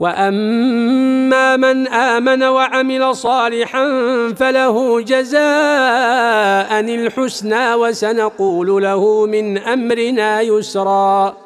وأما من آمن وعمل صالحا فله جزاء الحسنى وسنقول له من أمرنا يسرا.